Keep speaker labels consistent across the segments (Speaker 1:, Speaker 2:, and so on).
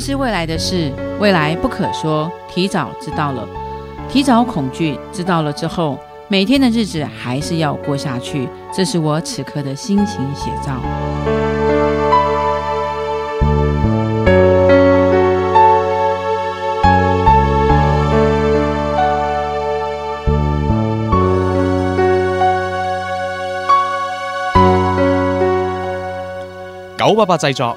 Speaker 1: 知未来的事，未来不可说，提早知道了，提早恐惧，知道了之后，每天的日子还是要过下去。这是我此刻的心情写照。
Speaker 2: 九八八制作。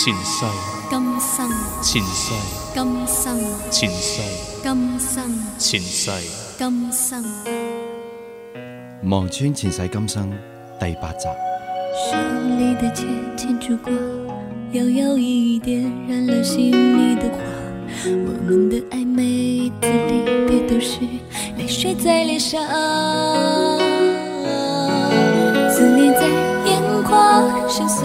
Speaker 2: 前世，
Speaker 3: 今生，
Speaker 2: 前世，
Speaker 3: 今生，
Speaker 2: 前世，
Speaker 3: 今生，
Speaker 2: 前世。
Speaker 3: 今生。
Speaker 4: 望穿前世今生第八集。
Speaker 3: 手里的剑牵烛光，摇摇一一点燃了心里的花。我们的暧昧字里别都是泪水在脸上，思念在眼眶，深邃